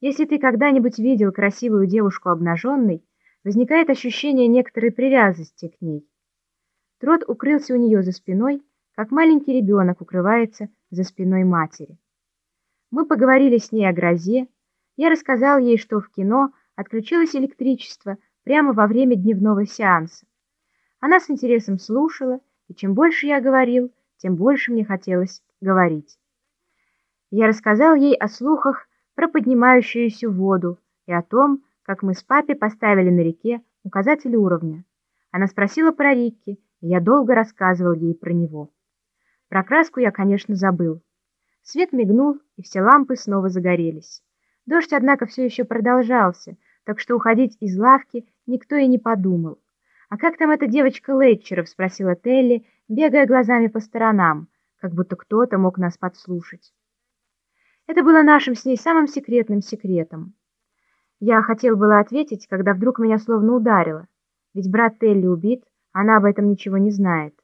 Если ты когда-нибудь видел красивую девушку обнаженной, возникает ощущение некоторой привязанности к ней. Трот укрылся у нее за спиной, как маленький ребенок укрывается за спиной матери. Мы поговорили с ней о грозе, я рассказал ей, что в кино отключилось электричество прямо во время дневного сеанса. Она с интересом слушала, и чем больше я говорил, тем больше мне хотелось говорить. Я рассказал ей о слухах про поднимающуюся воду и о том, как мы с папой поставили на реке указатель уровня. Она спросила про Рикки, и я долго рассказывал ей про него. Про краску я, конечно, забыл. Свет мигнул, и все лампы снова загорелись. Дождь, однако, все еще продолжался, так что уходить из лавки никто и не подумал. «А как там эта девочка Летчеров?» — спросила Телли, бегая глазами по сторонам, как будто кто-то мог нас подслушать. Это было нашим с ней самым секретным секретом. Я хотел было ответить, когда вдруг меня словно ударило. Ведь брат Телли убит, она об этом ничего не знает.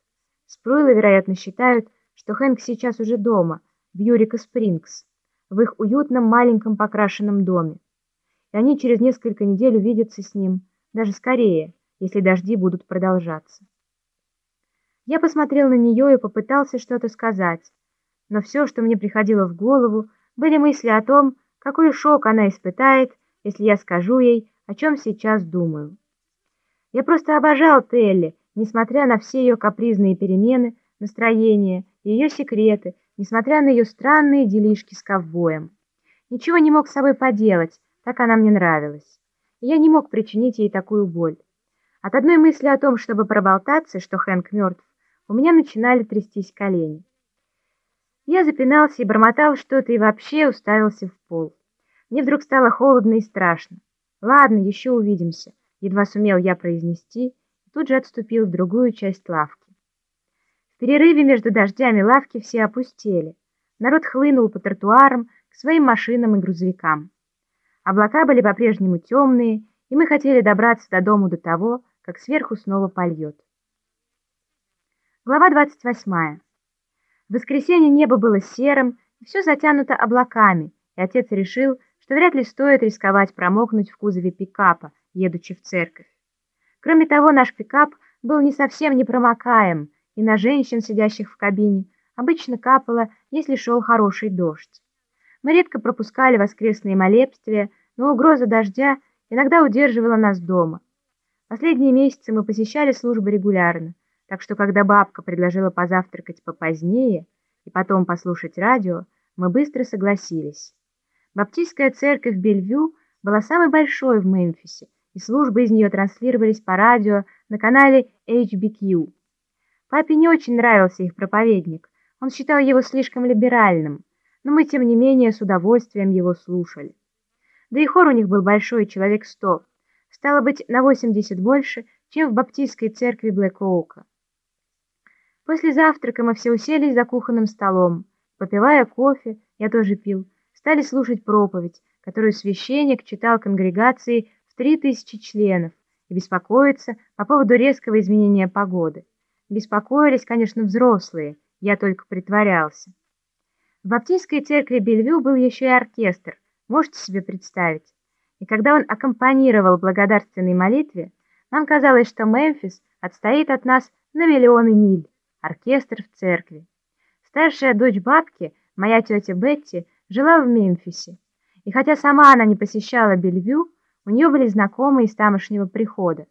Спруилы, вероятно, считают, что Хэнк сейчас уже дома, в Юрика Спрингс, в их уютном маленьком покрашенном доме. И они через несколько недель увидятся с ним, даже скорее, если дожди будут продолжаться. Я посмотрел на нее и попытался что-то сказать, но все, что мне приходило в голову, были мысли о том, какой шок она испытает, если я скажу ей, о чем сейчас думаю. Я просто обожал Телли, несмотря на все ее капризные перемены, настроения, ее секреты, несмотря на ее странные делишки с ковбоем. Ничего не мог с собой поделать, так она мне нравилась. И я не мог причинить ей такую боль. От одной мысли о том, чтобы проболтаться, что Хэнк мертв, у меня начинали трястись колени. Я запинался и бормотал что-то и вообще уставился в пол. Мне вдруг стало холодно и страшно. «Ладно, еще увидимся», — едва сумел я произнести, и тут же отступил в другую часть лавки. В перерыве между дождями лавки все опустели. Народ хлынул по тротуарам к своим машинам и грузовикам. Облака были по-прежнему темные, и мы хотели добраться до дому до того, как сверху снова польет. Глава 28. В воскресенье небо было серым, и все затянуто облаками, и отец решил, что вряд ли стоит рисковать промокнуть в кузове пикапа, едучи в церковь. Кроме того, наш пикап был не совсем непромокаем, и на женщин, сидящих в кабине, обычно капало, если шел хороший дождь. Мы редко пропускали воскресные молебствия, но угроза дождя иногда удерживала нас дома. Последние месяцы мы посещали службы регулярно, так что когда бабка предложила позавтракать попозднее и потом послушать радио, мы быстро согласились. Баптистская церковь Бельвю была самой большой в Мемфисе, и службы из нее транслировались по радио на канале HBQ. Папе не очень нравился их проповедник, он считал его слишком либеральным, но мы, тем не менее, с удовольствием его слушали. Да и хор у них был большой, человек сто, стало быть, на 80 больше, чем в баптистской церкви Блэк-Оука. После завтрака мы все уселись за кухонным столом, попивая кофе, я тоже пил, стали слушать проповедь, которую священник читал конгрегации в 3000 членов и беспокоиться по поводу резкого изменения погоды. Беспокоились, конечно, взрослые, я только притворялся. В баптистской церкви Бельвю был еще и оркестр, можете себе представить? и когда он аккомпанировал благодарственной молитве, нам казалось, что Мемфис отстоит от нас на миллионы миль, оркестр в церкви. Старшая дочь бабки, моя тетя Бетти, жила в Мемфисе, и хотя сама она не посещала Бельвю, у нее были знакомые из тамошнего прихода.